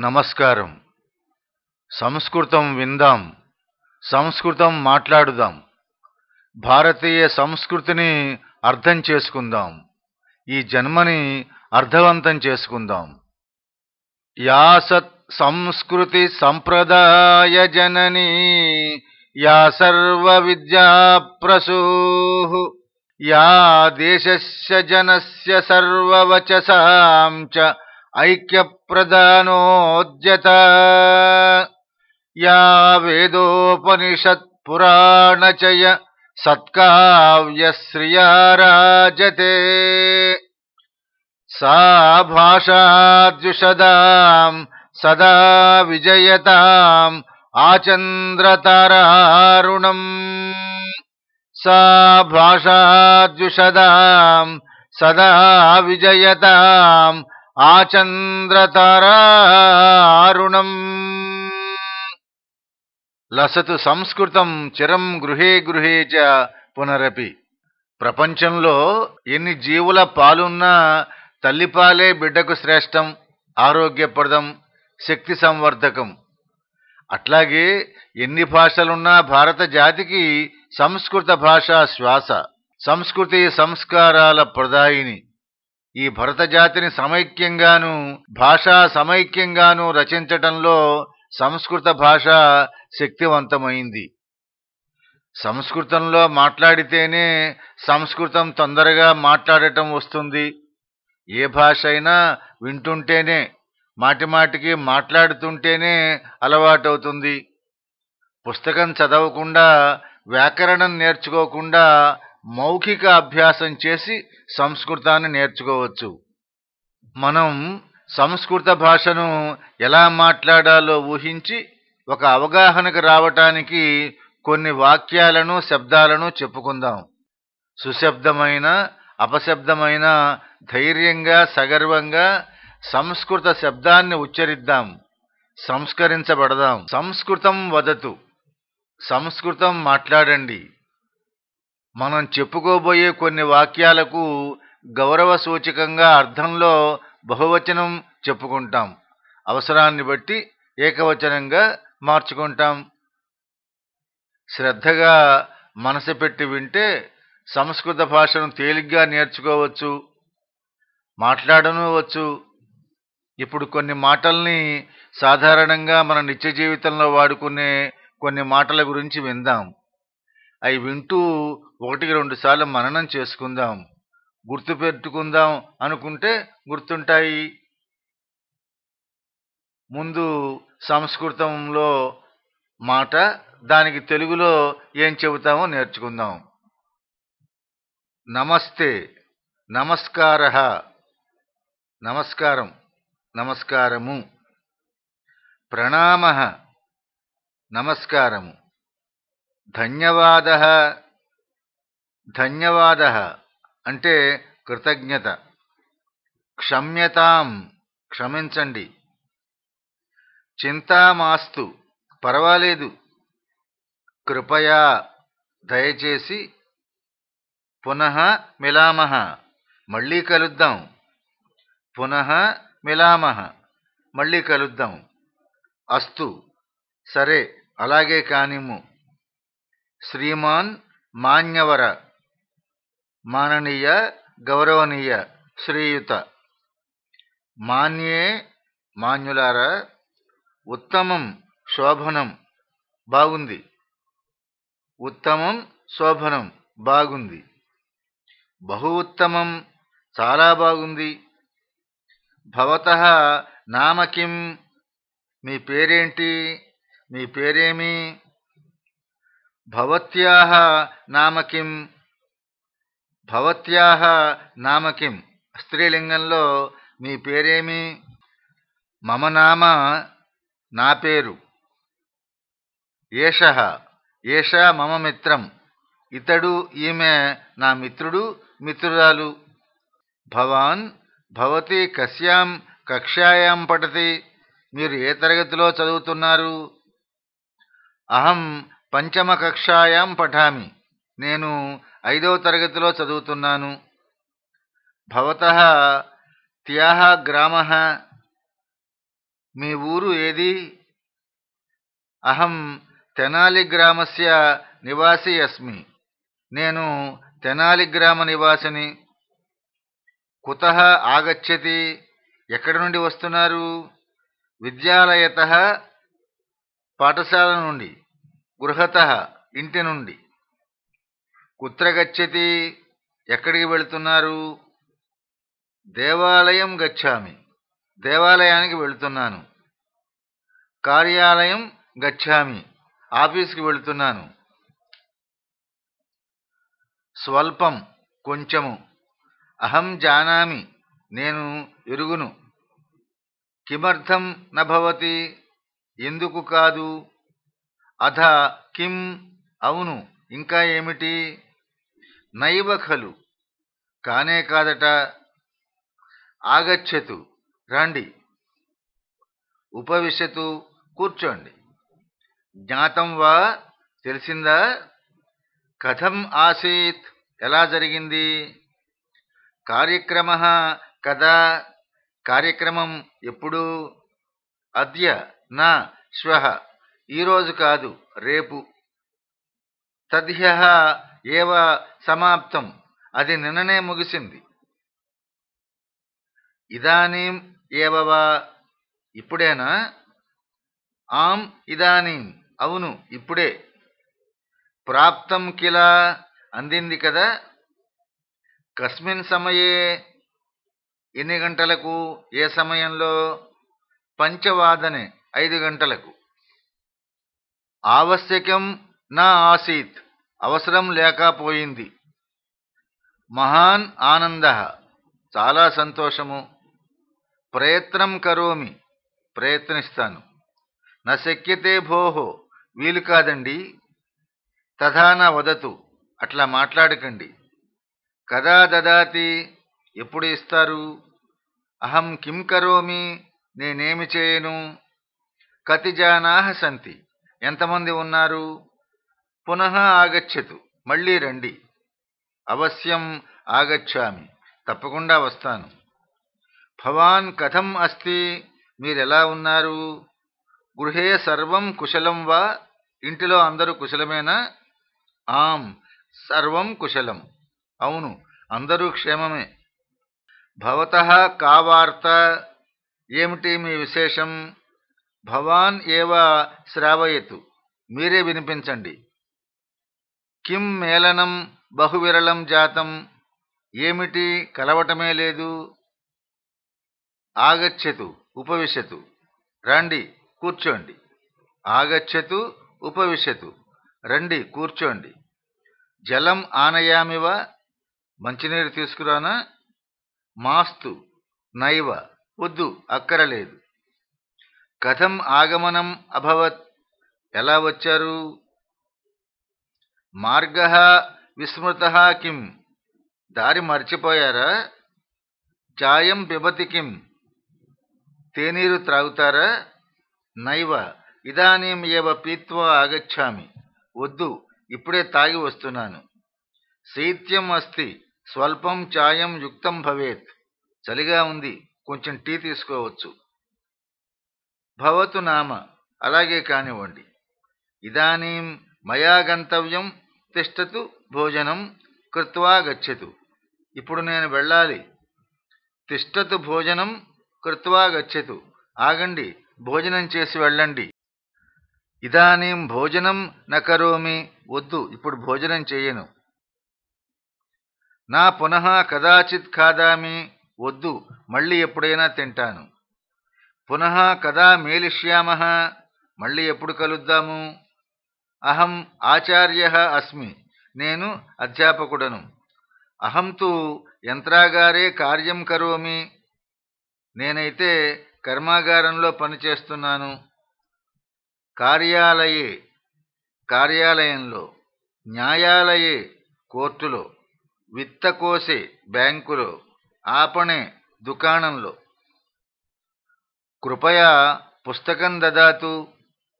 నమస్కారం. సంస్కృతం విందాం. సంస్కృతం మాట్లాడుదాం. భారతీయ సంస్కృతిని అర్థం చేసుకుందాం. ఈ జన్మని అర్థవంతం చేసుకుందాం. యా సత్ సంస్కృతి సంప్రదాయ జననీ యా సర్వ విద్యా ప్రసూః యా దేశస్య జనస్య సర్వవచసాం చ ऐक्यप्रदानोद्यत या वेदोपनिषत्पुराणचय सत्काव्यश्रियाराजते सा भाषार्जुषदाम् सदा विजयताम् आचन्द्रतारारुणम्। सा भाषार्जुषदाम् सदा विजयताम् ఆచంద్రతరారుణం లసతు సంస్కృతం చిరం గృహే గృహే చ పునరపి. ప్రపంచంలో ఎన్ని జీవుల పాలున్నా తల్లిపాలే బిడ్డకు శ్రేష్టం ఆరోగ్యప్రదం శక్తి సంవర్ధకం. అట్లాగే ఎన్ని భాషలున్నా భారత జాతికి సంస్కృత భాష శ్వాస సంస్కృతి సంస్కారాల ప్రదాయిని. ఈ భరత జాతిని సమైక్యంగాను భాషా సమైక్యంగాను రచించటంలో సంస్కృత భాష శక్తివంతమైంది. సంస్కృతంలో మాట్లాడితేనే సంస్కృతం తొందరగా మాట్లాడటం వస్తుంది. ఏ భాష అయినా వింటుంటేనే మాటిమాటికి మాట్లాడుతుంటేనే అలవాటవుతుంది. పుస్తకం చదవకుండా వ్యాకరణం నేర్చుకోకుండా మౌఖిక అభ్యాసం చేసి సంస్కృతాన్ని నేర్చుకోవచ్చు. మనం సంస్కృత భాషను ఎలా మాట్లాడాలో ఊహించి ఒక అవగాహనకు రావటానికి కొన్ని వాక్యాలను శబ్దాలను చెప్పుకుందాం. సుశబ్దమైన అపశబ్దమైన ధైర్యంగా సగర్వంగా సంస్కృత శబ్దాన్ని ఉచ్చరిద్దాం. సంస్కరించబడదాం. సంస్కృతం వదతు. సంస్కృతం మాట్లాడండి. మనం చెప్పుకోబోయే కొన్ని వాక్యాలకు గౌరవ సూచకంగా అర్థంలో బహువచనం చెప్పుకుంటాం. అవసరాన్ని బట్టి ఏకవచనంగా మార్చుకుంటాం. శ్రద్ధగా మనసు పెట్టి వింటే సంస్కృత భాషను తేలిగ్గా నేర్చుకోవచ్చు మాట్లాడనువచ్చు. ఇప్పుడు కొన్ని మాటల్ని సాధారణంగా మన నిత్య జీవితంలో వాడుకునే కొన్ని మాటల గురించి విందాం. అవి వింటూ ఒకటికి రెండు సార్లు మననం చేసుకుందాం. గుర్తు పెట్టుకుందాం అనుకుంటే గుర్తుంటాయి. ముందు సంస్కృతంలో మాట దానికి తెలుగులో ఏం చెబుతామో నేర్చుకుందాం. నమస్తే నమస్కార. నమస్కారం నమస్కారము. ప్రణామ నమస్కారము. ధన్యవాద. ధన్యవాద అంటే కృతజ్ఞత. క్షమ్యతాం క్షమించండి. చింతామాస్తు పర్వాలేదు. కృపయా దయచేసి పునః మిలామహ మళ్ళీ కలుద్దాం. పునః మిలామహ మళ్ళీ కలుద్దాం. అస్తు. సరే అలాగే కానిమ్ము. శ్రీమాన్ మాన్యవర. మాననీయ గౌరవనీయ శ్రీయుత. మాన్యే మాన్యులారా ఉత్తమం శోభనం బాగుంది. ఉత్తమం శోభనం బాగుంది. బహు ఉత్తమం చాలా బాగుంది. భవత నామకిం మీ పేరేంటి? మీ పేరేమి? భవత్యాహ నామకిం భవత్యాహ నామకిం స్త్రీలింగంలో మీ పేరేమి? మమ నామ నా పేరు. ఏష ఏష మమ మిత్రం. ఇతడు ఈమె నా మిత్రుడు మిత్రురాలు. భవాన్ భవతి కస్యాం కక్ష్యాయాం పఠతి. మీరు ఏ తరగతిలో చదువుతున్నారు? అహం పంచమ కక్షాయాం పఠామి. నేను ఐదవ తరగతిలో చదువుతున్నాను. భవత త్యాహ గ్రామ. మీ ఊరు ఏది? అహం తెనాలి గ్రామస్య నివాసి అస్మి. నేను తెనాలి గ్రామ నివాసిని. కుత ఆగచ్చతి. ఎక్కడి నుండి వస్తున్నారు? విద్యాలయత పాఠశాల నుండి. గృహత ఇంటి నుండి. కుత్ర గచ్చతి ఎక్కడికి వెళుతున్నారు? దేవాలయం గచ్చామి. దేవాలయానికి వెళుతున్నాను. కార్యాలయం గచ్చామి. ఆఫీస్కి వెళుతున్నాను. స్వల్పం కొంచెము. అహం జానామి. నేను ఎరుగును. కిమర్థం నభవతి ఎందుకు కాదు? అథ కిం? అవును. ఇంకా ఏమిటి? నైవ ఖలు. కానే కాదట. ఆగచ్చతు. రండి. ఉపవిశతు. కూర్చోండి. జ్ఞాతం వా? తెలిసిందా? కథం ఆసీత్. ఎలా జరిగింది? కార్యక్రమ కదా? కార్యక్రమం ఎప్పుడు? అద్య నా శ్వ ఈరోజు కాదు రేపు. తద్హ్య ఏవ సమాప్తం? అది నిన్ననే ముగిసింది. ఇదానీం ఏవవా ఇప్పుడేనా? ఆం ఇదానీం. అవును ఇప్పుడే. ప్రాప్తం కిల అందింది కదా? కస్మిన్ సమయే ఎన్ని గంటలకు? ఏ సమయంలో? పంచవాదనే ఐదు గంటలకు. ఆవశ్యకం నా ఆసీత్. అవసరం లేకపోయింది. మహాన్ ఆనంద. చాలా సంతోషము. ప్రయత్నం కరోమి. ప్రయత్నిస్తాను. నా శక్యతే భోహో. వీలు కాదండి. తథాన వదతు. అట్లా మాట్లాడకండి. కదా దదాతి? ఎప్పుడు ఇస్తారు? అహం కిం కరోమి? నేనేమి చేయను? కతి జానాహ సంతి. ఎంతమంది ఉన్నారు? పునః ఆగచ్చతు. మళ్ళీ రండి. అవశ్యం ఆగచ్చామి. తప్పకుండా వస్తాను. భవాన్ కథం అస్తి? మీరెలా ఉన్నారు? గృహే సర్వం కుశలం వా? ఇంటిలో అందరూ కుశలమేనా? ఆం సర్వం కుశలం. అవును అందరూ క్షేమమే. భవత కా వార్త? ఏమిటి మీ విశేషం? భవాన్ ఏవ శ్రావయతు? మీరే వినిపించండి. కిం మేళనం బహువిరళం జాతం? ఏమిటి? కలవటమే లేదు. ఆగచ్చతు ఉపవిశతు. రండి కూర్చోండి. ఆగచ్చతు ఉపవిశతు. రండి కూర్చోండి. జలం ఆనయామివ? మంచినీరు తీసుకురానా? మాస్తు నైవ. వద్దు అక్కరలేదు. కథం ఆగమనం అభవత్. ఎలా వచ్చారు? మార్గ విస్మృత కిం? దారి మర్చిపోయారా? చాయం పిబతి కిం? తేనీరు త్రాగుతారా? నైవ ఇదానీం ఏవ పీత్వా ఆగచ్చామి. వద్దు ఇప్పుడే తాగి వస్తున్నాను. శైత్యం అస్తి స్వల్పం చాయం యుక్తం భవేత్. చలిగా ఉంది కొంచెం టీ తీసుకోవచ్చు. భవతు నామ అలాగే కానివ్వండి. ఇదానీం మయా గంతవ్యం తిష్టతు భోజనం కృత్వా గచ్చతు. ఇప్పుడు నేను వెళ్ళాలి. తిష్టతు భోజనం కృత్వా గచ్చతు. ఆగండి భోజనం చేసి వెళ్ళండి. ఇదానీం భోజనం నకరోమి వద్దు ఇప్పుడు భోజనం చేయను. నా పునః కదాచిత్ ఖాదామి వద్దు మళ్ళీ ఎప్పుడైనా తింటాను. పునః కదా మేలిష్యామ మళ్ళీ ఎప్పుడు కలుద్దాము? అహం ఆచార్య అస్మి. నేను అధ్యాపకుడను. అహం తు యంత్రాగారే కార్యం కరోమి. నేనైతే కర్మాగారంలో పనిచేస్తున్నాను. కార్యాలయే కార్యాలయంలో న్యాయాలయే కోర్టులో విత్తకోసే బ్యాంకులో ఆపణే దుకాణంలో. కృపయా పుస్తకం దదాతు.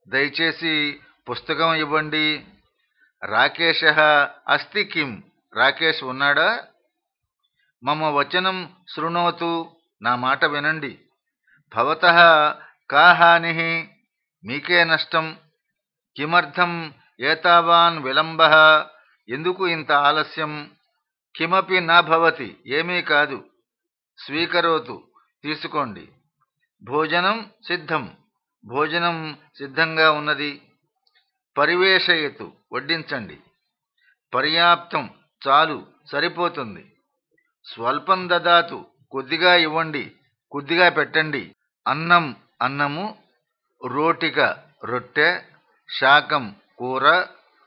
దయచేసి పుస్తకం ఇవ్వండి. రాకేశ అస్తి కిం? రాకేష్ ఉన్నాడా? మమ వచనం శృణోతు. నా మాట వినండి. భవత కా హాని మీకే నష్టం. కిమర్థం ఏతావాన్ విలంబ? ఎందుకు ఇంత ఆలస్యం? కిమపి నా భవతి? ఏమీ కాదు. స్వీకరోతు. తీసుకోండి. భోజనం సిద్ధం. భోజనం సిద్ధంగా ఉన్నది. పరివేషయతు వడ్డించండి. పర్యాప్తం చాలు సరిపోతుంది. స్వల్పం దదాతు కొద్దిగా ఇవ్వండి కొద్దిగా పెట్టండి. అన్నం అన్నము రోటిక రొట్టె శాకం కూర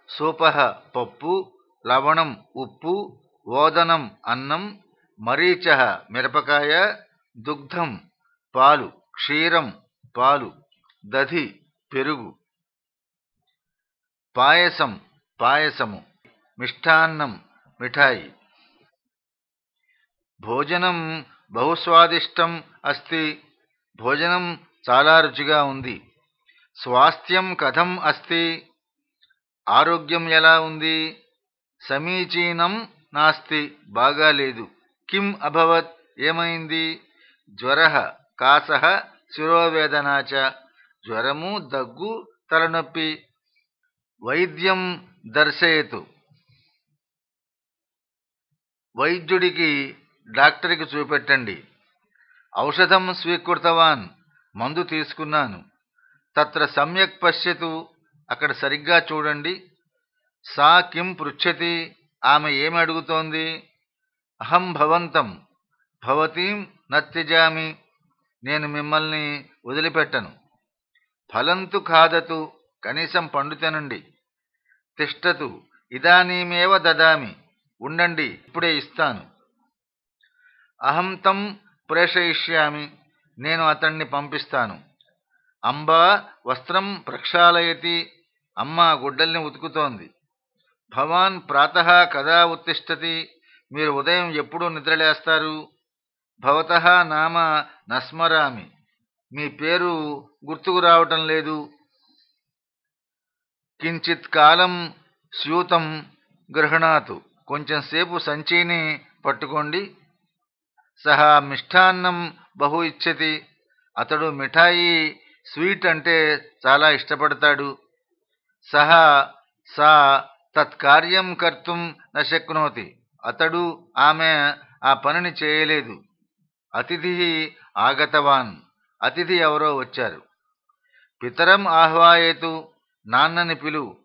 సూపహ పప్పు లవణం ఉప్పు ఓదనం అన్నం మరీచ మిరపకాయ దుగ్ధం పాలు క్షీరం పాలు దధి పెరుగు. పాయసం పాయసము మిష్టాన్నం మిఠాయి. భోజనం బహుస్వాదిష్టం అస్తి. భోజనం చాలా రుచిగా ఉంది. స్వాస్థ్యం కథం అస్తి. ఆరోగ్యం ఎలా ఉంది? సమీచీనం నాస్తి. బాగాలేదు కిం అభవత్? ఏమైంది? జ్వర కాస శిరోవేదనాచ జ్వరము దగ్గు తలనొప్పి. వైద్యం దర్శయతు. వైద్యుడికి డాక్టర్కి చూపెట్టండి. ఔషధం స్వీకృతవాన్ మందు తీసుకున్నాను. తత్ర సమ్యక్ పశ్యతు అక్కడ సరిగ్గా చూడండి. సా కిం పృచ్చతి ఆమె ఏమి అడుగుతోంది? అహం భవంతం భవతీం నత్యజామి నేను మిమ్మల్ని వదిలిపెట్టను. ఫలంతు ఖాదతు కనీసం పండు తినండి తిష్టతు ఇదానీమేవ దదామి ఉండండి ఇప్పుడే ఇస్తాను. అహం తం ప్రేషయిష్యామి నేను అతన్ని పంపిస్తాను. అంబా వస్త్రం ప్రక్షాళయతి అమ్మ గుడ్డల్ని ఉతుకుతోంది. భవాన్ ప్రాత కదా ఉత్తిష్టతి మీరు ఉదయం ఎప్పుడు నిద్రలేస్తారు? భవత నామ నస్మరామి. మీ పేరు గుర్తుకు రావటం లేదు. కించిత్ కాలం స్యూతం గృహణాతు కొంచెంసేపు సంచీని పట్టుకోండి. సహా మిష్టాన్నం బహు ఇచ్చతి అతడు మిఠాయి స్వీట్ అంటే చాలా ఇష్టపడతాడు. సహా సా తత్కార్యం కర్తుం నశక్నోతి అతడు ఆమె ఆ పనిని చేయలేదు. అతిథి ఆగతవాన్. అతిథి ఎవరో వచ్చారు. పితరం ఆహ్వాయేతు. నాన్నని పిలు.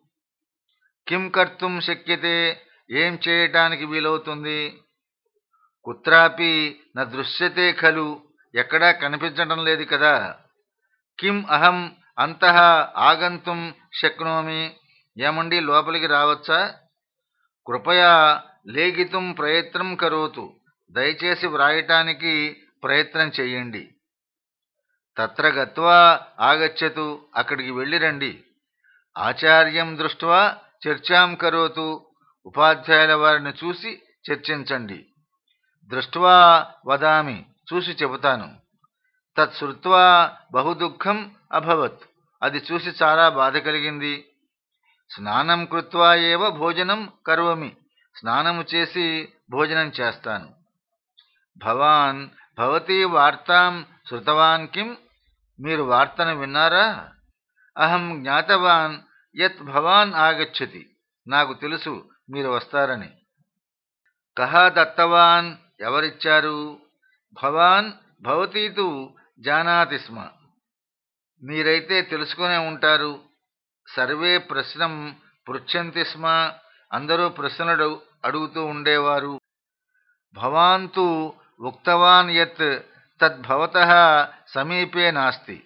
కిం కర్తుం శక్యతే ఏం చేయటానికి వీలవుతుంది? కుత్రాపి నా దృశ్యతే ఖలు ఎక్కడా కనిపించడం లేదు కదా. కిం అహం అంతః ఆగంతుం శక్నోమి ఏమండి లోపలికి రావచ్చా? కృపయా లేఖితుం ప్రయత్నం కరోతు దయచేసి వ్రాయటానికి ప్రయత్నం చెయ్యండి తత్ర గత్వా ఆగచ్చతు అక్కడికి వెళ్ళిరండి ఆచార్యం దృష్ట్వా చర్చాం కరోతు. ఉపాధ్యాయుల వారిని చూసి చర్చించండి. దృష్ట్వా వదామి చూసి చెబుతాను. తత్శ్రుత్వా బహుదుఃఖం అభవత్. అది చూసి చాలా బాధ కలిగింది. స్నానం కృత్వా ఏవ భోజనం కరోమి. స్నానము చేసి భోజనం చేస్తాను. భవాన్ భవతీ వార్తాం శృతవాన్ కిం? మీరు వార్తను విన్నారా? అహం జ్ఞాతవాన్ యత్ భవాన్ ఆగచ్చతి. నాకు తెలుసు మీరు వస్తారని. కహ దత్తవాన్ ఎవరిచ్చారు? భవాన్ భవతీతు జానాతి స్మ. మీరైతే తెలుసుకునే ఉంటారు. సర్వే ప్రశ్నం పృచ్చంతి స్మ. అందరూ ప్రశ్నలు అడుగుతూ ఉండేవారు. భవాంతు ఉక్తవాన్ యత్ తద్భవత సమీపే నాస్తి.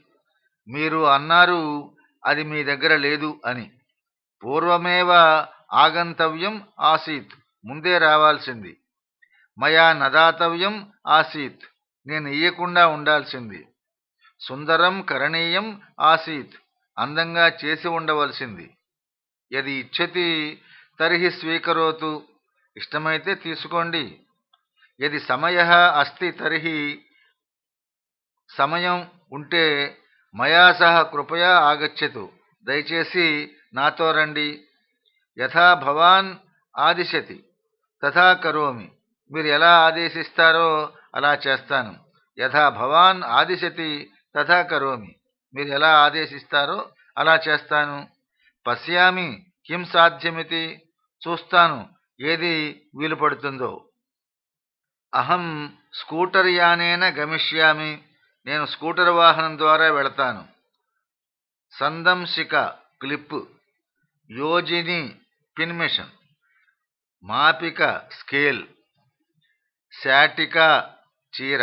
మీరు అన్నారు అది మీ దగ్గర లేదు అని. పూర్వమేవ ఆగంతవ్యం ఆసీత్. ముందే రావాల్సింది. మయా నదాతవ్యం ఆసీత్. నేను ఇయ్యకుండా ఉండాల్సింది. సుందరం కరణీయం ఆసీత్. అందంగా చేసి ఉండవలసింది. యది ఇచ్చతి తర్హి స్వీకరోతు. ఇష్టమైతే తీసుకోండి. యది సమయ అస్తి తర్హి సమయం ఉంటే మయా సహ కృపయా ఆగచ్చతు. దయచేసి నాతో రండి. యథా భవాన్ ఆదిశతి. తథా కరోమి. మీరు ఎలా ఆదేశిస్తారో అలా చేస్తాను. యథా భవాన్ ఆదిశతి తథా కరోమి. మీరు ఎలా ఆదేశిస్తారో అలా చేస్తాను. పశ్యామి కిం సాధ్యమితి? చూస్తాను ఏది వీలు పడుతుందో అహం స్కూటర్ యానేన గమిష్యామి. నేను స్కూటర్ వాహనం ద్వారా వెళతాను. సందంశిక క్లిప్ యోజిని పిన్ మిషన్ మాపిక స్కేల్ శాటిక చీర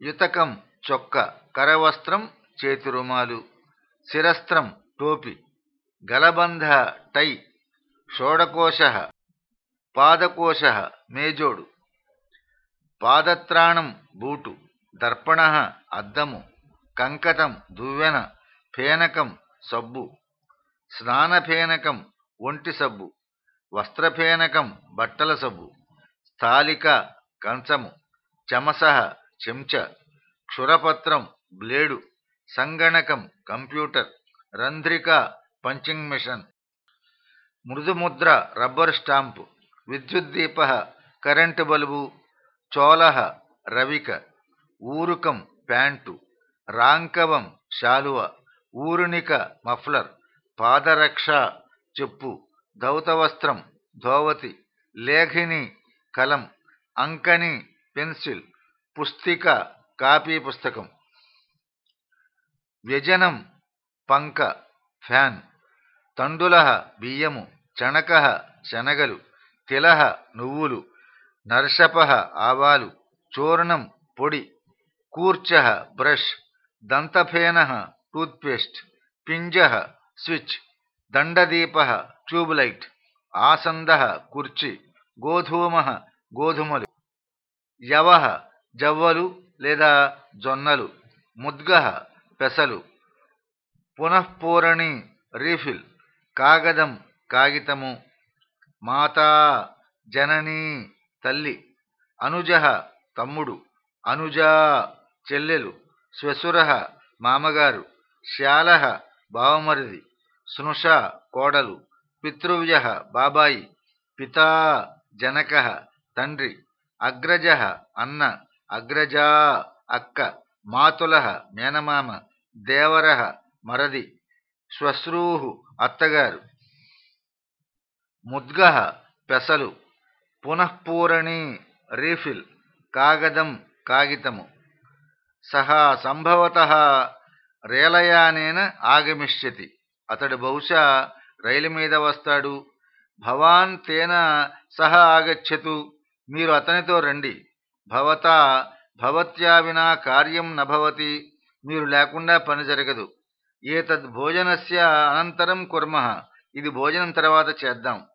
యుతకం చొక్క కరవస్త్రం చేతి రుమాలు శిరస్త్రం టోపి గలబంధ టై షోడకోశ పాదకోశ మేజోడు పాదత్రాణం బూటు దర్పణ అద్దము కంకతం దువ్వెన ఫేనకం సబ్బు. స్నానఫేనకం ఒంటి సబ్బు. వస్త్రఫేనకం బట్టల సబ్బు. స్థాలిక కంచము. చమస చెంచ. క్షురపత్రం బ్లేడు. సంగణకం కంప్యూటర్. రంధ్రిక పంచింగ్ మిషన్. మృదుముద్ర రబ్బర్ స్టాంపు. విద్యుద్దీప కరెంటు బల్బు. చోళ రవిక. ఊరుకం ప్యాంటు రాంకవం శాలువ ఊరునిక మఫ్లర్ పాదరక్ష చెప్పు దౌతవస్త్రం ధోవతి లేఖిని కలం అంకని పెన్సిల్ పుస్తిక కాపీ పుస్తకం. వ్యజనం పంక ఫ్యాన్ తండుల బియ్యము చణక శనగలు తిలహ నువ్వులు నర్షప ఆవాలు చూర్ణం పొడి కూర్చ బ్రష్ దంతఫేన టూత్పేస్ట్ పింజ స్విచ్ దండదీప ట్యూబ్లైట్ ఆసంద కుర్చీ గోధూమ గోధుమలు యవ జవ్వలు లేదా జొన్నలు ముద్గ పెసలు పునఃపూరణి రీఫిల్ కాగదం కాగితము మాతా జననీ తల్లి అనుజ తమ్ముడు అనుజా చెల్లెలు శ్వశుర మామగారు శ్యాల బావమరిది స్నుష కోడలు పితృవ్య బాబాయి పితా జనక తండ్రి అగ్రజ అన్న అగ్రజా అక్క మాతుల మేనమామ దేవర మరది శ్వశ్రూ అత్తగారు. ముద్గ పెసలు పునఃపూరణి రీఫిల్ కాగదం కాగితము. సహా సంభవత రేలయానేన ఆగమిష్యతి. అతడు బహుశా రైలు మీద వస్తాడు. భవాన్ తేన సహ ఆగచ్చతు. మీరు అతనితో రండి. భవత భవత్యా వినా కార్యం నభవతి మీరు లేకుండా పని జరగదు. ఏతద్ భోజనస్య అనంతరం కుర్మ. ఇది భోజనం తర్వాత చేద్దాం.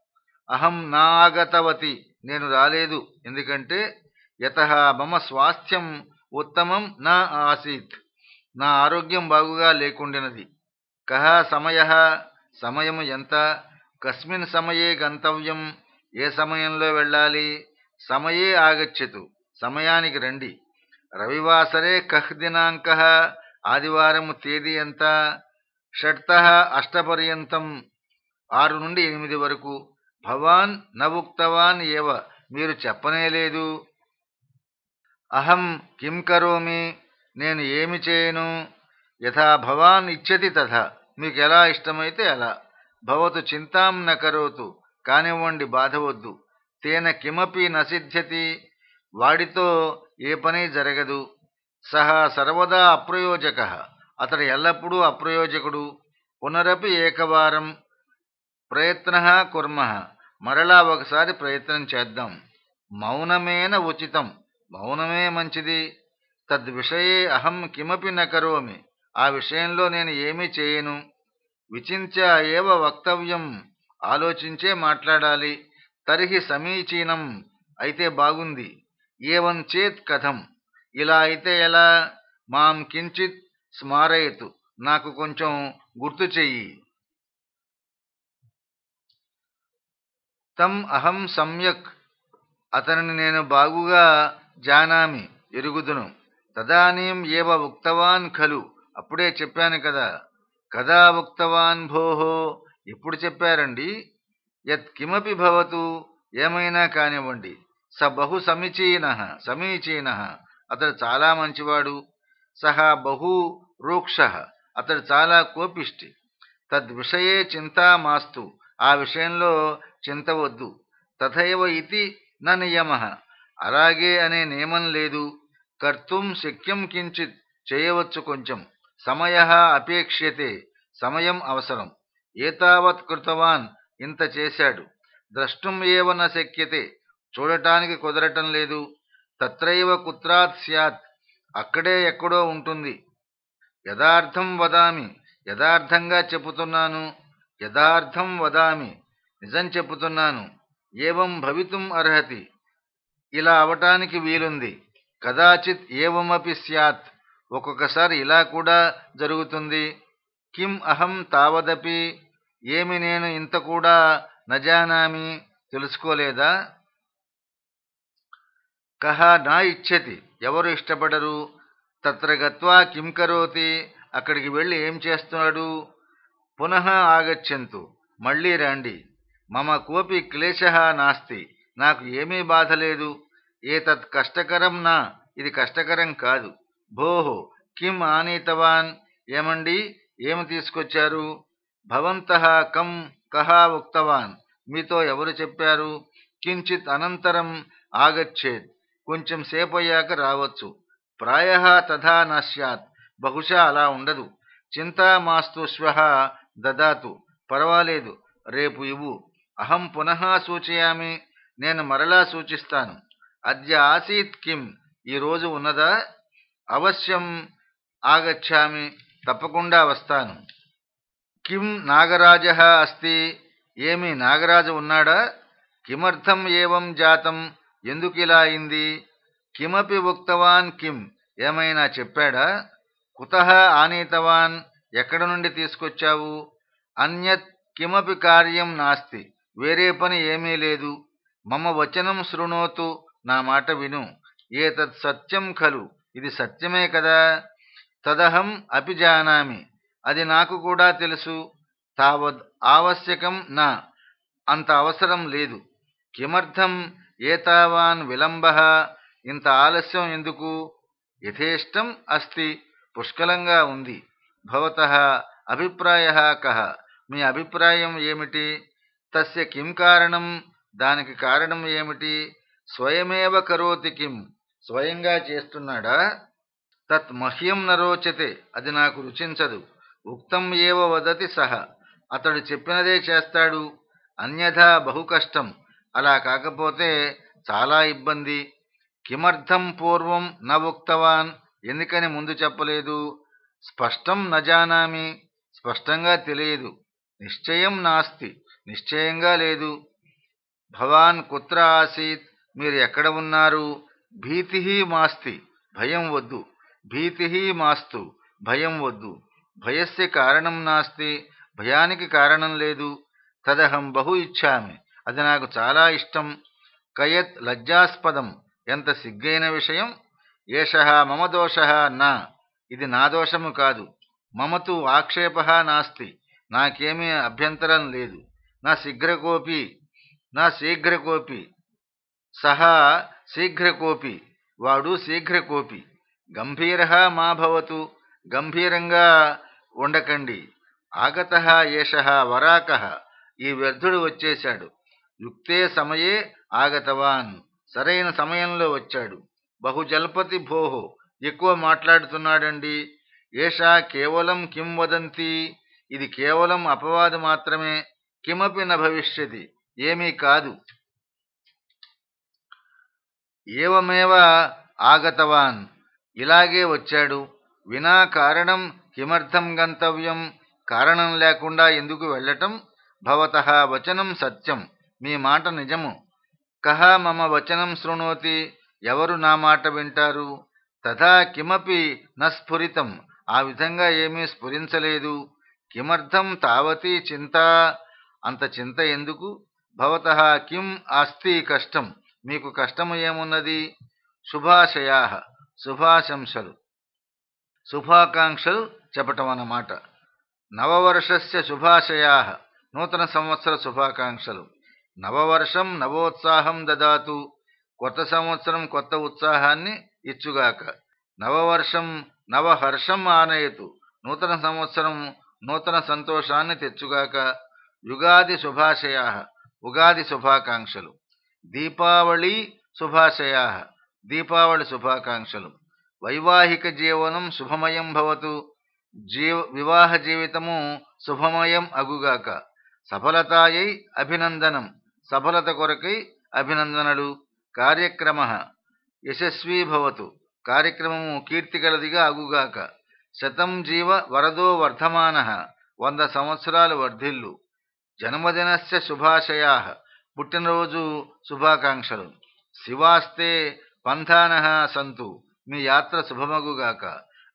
అహం నాగతవతి నేను రాలేదు. ఎందుకంటే యత మమ స్వాస్థ్యం ఉత్తమం నా ఆసీత్. నా ఆరోగ్యం బాగుగా లేకుండినది. కహ సమయ సమయం ఎంత? కస్మిన్ సమయే గంతవ్యం. ఏ సమయంలో వెళ్ళాలి? సమయే ఆగచ్చతు. సమయానికి రండి. రవివాసరే కహ్ దినాంక. ఆదివారము తేదీ ఎంత? షట్త అష్టపర్యంతం. ఆరు నుండి ఎనిమిది వరకు. భవాన్ నవుక్తవాన్ ఏవ? మీరు చెప్పనేలేదు అహం కిం కరోమి? నేను ఏమి చేయను? యథా భవాన్ ఇచ్చతి తథ. మీకు ఎలా ఇష్టమైతే అలా. భవతు చింతాం న కరోతు. కానివ్వండి బాధవద్దు తేన కిమపి నసిద్ధ్యతి. వాడితో ఏ పని జరగదు. సహా సర్వదా అప్రయోజక. అతడు ఎల్లప్పుడూ అప్రయోజకుడు. పునరపి ఏకవారం ప్రయత్న కుర్మ. మరలా ఒకసారి ప్రయత్నం చేద్దాం. మౌనమేన ఉచితం. మౌనమే మంచిది. తద్విషయే అహం కిమపి నకరోమి ఆ విషయంలో నేను ఏమీ చేయను. విచించ ఏవ వక్తవ్యం. ఆలోచించే మాట్లాడాలి. తర్హి సమీచీనం. అయితే బాగుంది. ఏవం చేత్ కథం. ఇలా అయితే ఎలా? మాం కించిత్ స్మారయతు. నాకు కొంచెం గుర్తు చెయ్యి. తం అహం సమ్యక్. అతనిని నేను బాగుగా జానామి ఎరుగుదును. తదానీం ఏవ ఉక్తవాన్ ఖలు. అప్పుడే చెప్పాను కదా. కదా ఉక్తవాన్ భోహో. ఎప్పుడు చెప్పారండి? యత్ కిమపి భవతు. ఏమైనా కానివ్వండి. స బహు సమీచీన సమీచీన. అతడు చాలా మంచివాడు. సహా బహు రూక్ష. అతడు చాలా కోపిష్టి. తద్విషయే చింతా మాస్తు. ఆ విషయంలో చింత వద్దు. తథైవ ఇది నా నియమ. అలాగే అనే నియమం లేదు. కర్తుం శక్యం కించిత్ చేయవచ్చు కొంచెం. సమయ అపేక్ష్యతే. సమయం అవసరం. ఏతావత్ కృతవాన్ ఇంత చేశాడు. ద్రష్టం ఏవ న శక్యతే. చూడటానికి కుదరటం లేదు. తత్రైవ కుత్రాత్ స్యాత్. అక్కడే ఎక్కడో ఉంటుంది. యథార్థం వదామి. యథార్థంగా చెబుతున్నాను యథార్థం వదామి. నిజం చెబుతున్నాను ఏవం భవితుం అర్హతి. ఇలా అవటానికి వీలుంది. కదాచిత్ ఏవమపి స్యాత్? ఒక్కొక్కసారి ఇలా కూడా జరుగుతుంది. కిం అహం తావదపి? ఏమి నేను ఇంత కూడా నజానామి? తెలుసుకోలేదా? కహ నా ఇచ్చతి ఎవరు ఇష్టపడరు? తత్ర గత్వా కిం కరోతి? అక్కడికి వెళ్ళి ఏం చేస్తున్నాడు? పునః ఆగచ్చంతు. మళ్ళీ రండి. మమ కోపి క్లేశ నాస్తి. నాకు ఏమీ బాధ లేదు. ఏతత్ కష్టకరం నా? ఇది కష్టకరం కాదు. భోహో కిం ఆనీతవాన్? ఏమండి? ఏమి తీసుకొచ్చారు? భవంత కం కహా ఉక్తవాన్? మీతో ఎవరు చెప్పారు? కించిత్ అనంతరం ఆగచ్చేద్. కొంచెం సేపయ్యాక రావచ్చు. ప్రాయ తథా నశ్యాత్ బహుశా అలా ఉండదు. చింతా మాస్తు శ్వః దదాతు. పర్వాలేదు. రేపు ఇవ్వు. అహం పునః సూచయామి. నేను మరలా సూచిస్తాను. అద్య ఆసీత్ కిం? ఈరోజు ఉన్నదా? అవశ్యం ఆగచ్చామి తప్పకుండా వస్తాను. కిం నాగరాజ అస్తి? ఏమి నాగరాజు ఉన్నాడా? కిమర్థం ఏవం జాతం? ఎందుకు ఇలా అయింది? కిమపి ఉక్తవాన్ కిం? ఏమైనా చెప్పాడా? కుత ఆనీతవాన్ ఎక్కడ నుండి తీసుకొచ్చావు? అన్యత్ కిమపి కార్యం నాస్తి వేరే పని ఏమీ లేదు. మమ వచనం శృణోతు నా మాట విను. ఏతత్ సత్యం ఖలు. ఇది సత్యమే కదా? తదహం అపి జానామి. అది నాకు కూడా తెలుసు. తావద్ ఆవశ్యకం నా. అంత అవసరం లేదు. కిమర్థం ఏతావాన్ విలంబ? ఇంత ఆలస్యం ఎందుకు? యథేష్టం అస్తి. పుష్కలంగా ఉంది. భవత అభిప్రాయ కహ మీ అభిప్రాయం ఏమిటి? తస్య కిం కారణం? దానికి కారణం ఏమిటి? స్వయమేవ కరోతి కిం? స్వయంగా చేస్తున్నాడా? తత్ మహ్యం నరోచతే అది నాకు రుచించదు. ఉక్తం ఏవ వదతి సహ. అతడు చెప్పినదే చేస్తాడు. అన్యథా బహు కష్టం. అలా కాకపోతే చాలా ఇబ్బంది. కిమర్థం పూర్వం న ఉక్తవాన్? ఎందుకని ముందు చెప్పలేదు? స్పష్టం నజానామి స్పష్టంగా తెలియదు. నిశ్చయం నాస్తి. నిశ్చయంగా లేదు. భవాన్ కుత్ర ఆసీత్ మీరు ఎక్కడ ఉన్నారు? భీతి మాస్తి భయం వద్దు. భీతి మాస్తు భయం వద్దు. భయస్య కారణం నాస్తి భయానికి కారణం లేదు. తదహం బహు ఇచ్చామి అది నాకు చాలా ఇష్టం. కయత్ లజ్జాస్పదం ఎంత సిగ్గైన విషయం? ఏష మమ దోష నా ఇది నా దోషము కాదు. మమతు ఆక్షేప నాస్తి నాకేమీ అభ్యంతరం లేదు. నా శీఘ్రకోపి నా శీఘ్రకోపి. సహా శీఘ్రకోపి. వాడు శీఘ్రకోపి. గంభీర మా భవతు. గంభీరంగా ఉండకండి. ఆగత ఏష వరాక. ఈ వ్యర్థుడు వచ్చేశాడు. యుక్తే సమయే ఆగతవాన్. సరైన సమయంలో వచ్చాడు. బహుజల్పతి భోహో. ఎక్కువ మాట్లాడుతున్నాడండి. ఏషా కేవలం కిం వదంతి? ఇది కేవలం అపవాదు మాత్రమే. కిమపి న భవిష్యతి? ఏమీ కాదు. ఏవమేవ ఆగతవాన్? ఇలాగే వచ్చాడు. వినా కారణం కిమర్థం గంతవ్యం. కారణం లేకుండా ఎందుకు వెళ్ళటం? భవత వచనం సత్యం. మీ మాట నిజము. కహ మమ వచనం శృణోతి? ఎవరు నా మాట వింటారు? తథా కిమపి నస్ఫురితం ఆ విధంగా ఏమీ స్ఫురించలేదు. కిమర్థం తావతి చింత. అంత చింత ఎందుకు? భవత కిం అస్తి కష్టం? మీకు కష్టము ఏమున్నది? శుభాశయా శుభాశంసలు. శుభాకాంక్షలు చెప్పటం అన్నమాట. నవవర్షస్య శుభాశయా నూతన సంవత్సర శుభాకాంక్షలు. నవవర్షం నవోత్సాహం దదాతు. కొత్త సంవత్సరం కొత్త ఉత్సాహాన్ని ఇచ్చుగాక. నవవర్షం నవహర్షం ఆనయతు. నూతన సంవత్సరం నూతన సంతోషాన్ని తెచ్చుగాక. యుగాది శుభాశయా ఉగాది శుభాకాంక్షలు. దీపావళి శుభాశయా. దీపావళి శుభాకాంక్షలు. వైవాహిక జీవనం శుభమయం భవతు. జీవ వివాహ జీవితము శుభమయం అగుగాక. సఫలతాయై అభినందనం. సఫలత కొరకై అభినందనలు. కార్యక్రమ. యశస్వీ భవతు. కార్యక్రమము కీర్తిగలదిగా అగుగాక. శతం జీవ వరదో వర్ధమాన. వంద సంవత్సరాలు వర్ధిల్లు. జన్మదినస్య శుభాశయా. పుట్టినరోజు శుభాకాంక్షలు. శివాస్తే పంథాన సంతు. మీ యాత్ర శుభమగుగాక.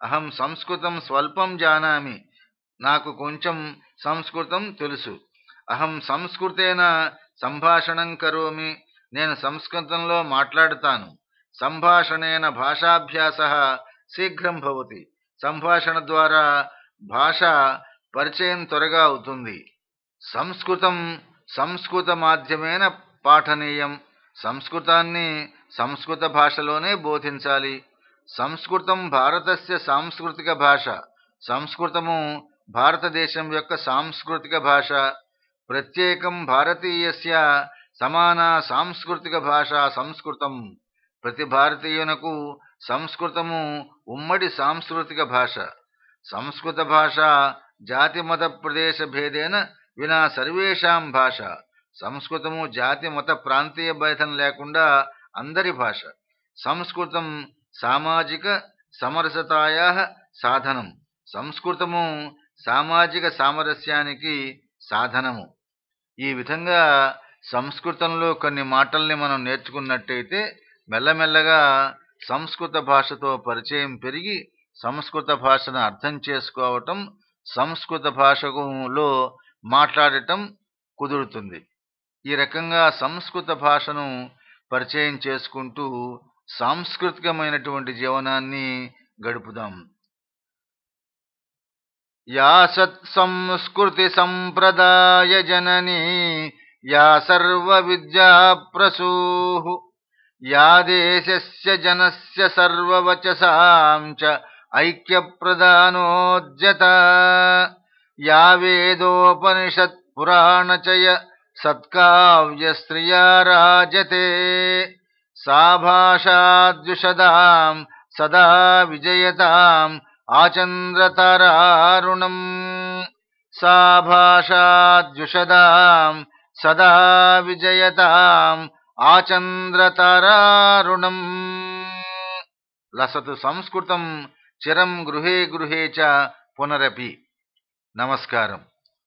అహం సంస్కృతం స్వల్పం జానామి. నాకు కొంచెం సంస్కృతం తెలుసు. అహం సంస్కృతేన సంభాషణం కరోమి. నేను సంస్కృతంలో మాట్లాడుతాను. సంభాషణేన భాషాభ్యాస శీఘ్రం భవతి. సంభాషణ ద్వారా భాష పరిచయం త్వరగా అవుతుంది. సంస్కృతం సంస్కృత మాధ్యమేన పాఠనీయం. సంస్కృతాన్ని సంస్కృత భాషలోనే బోధించాలి. సంస్కృతం భారతస్య సాంస్కృతిక భాష. సంస్కృతము భారతదేశం యొక్క సాంస్కృతిక భాష. ప్రత్యేకం భారతీయస్య సమాన సాంస్కృతిక భాష సంస్కృతం. ప్రతి భారతీయునకు సంస్కృతము ఉమ్మడి సాంస్కృతిక భాష. సంస్కృత భాష జాతి మత ప్రదేశ భేదేన వినా సర్వేషాం భాష. సంస్కృతము జాతి మత ప్రాంతీయ భేదం లేకుండా అందరి భాష. సంస్కృతం సామాజిక సమరసతాయా సాధనం. సంస్కృతము సామాజిక సామరస్యానికి సాధనము. ఈ విధంగా సంస్కృతంలో కొన్ని మాటల్ని మనం నేర్చుకున్నట్టయితే మెల్లమెల్లగా సంస్కృత భాషతో పరిచయం పెరిగి సంస్కృత భాషను అర్థం చేసుకోవటం సంస్కృత భాషలో మాట్లాడటం కుదురుతుంది. ఈ రకంగా సంస్కృత భాషను పరిచయం చేసుకుంటూ సాంస్కృతికమైనటువంటి జీవనాన్ని గడుపుదాం. యా సత్సంస్కృతి సంప్రదాయ జననీ యా సర్వ విద్యా ప్రసూః యా దేశస్య జనస్య సర్వవచసాం చ ఐక్యప్రదానోద్యత. या वेदोपनिषत्पुराणचय सत्काव्यस्त्रिया राजते। सा भाषाद्युषदाम् सदा विजयताम् आचन्द्रतरारुणम्। सा भाषाद्युषदाम् सदा विजयताम् आचन्द्रतरारुणम्। लसतु संस्कृतम् चिरम् गृहे गृहे च पुनरपि। పునరపి నమస్కారం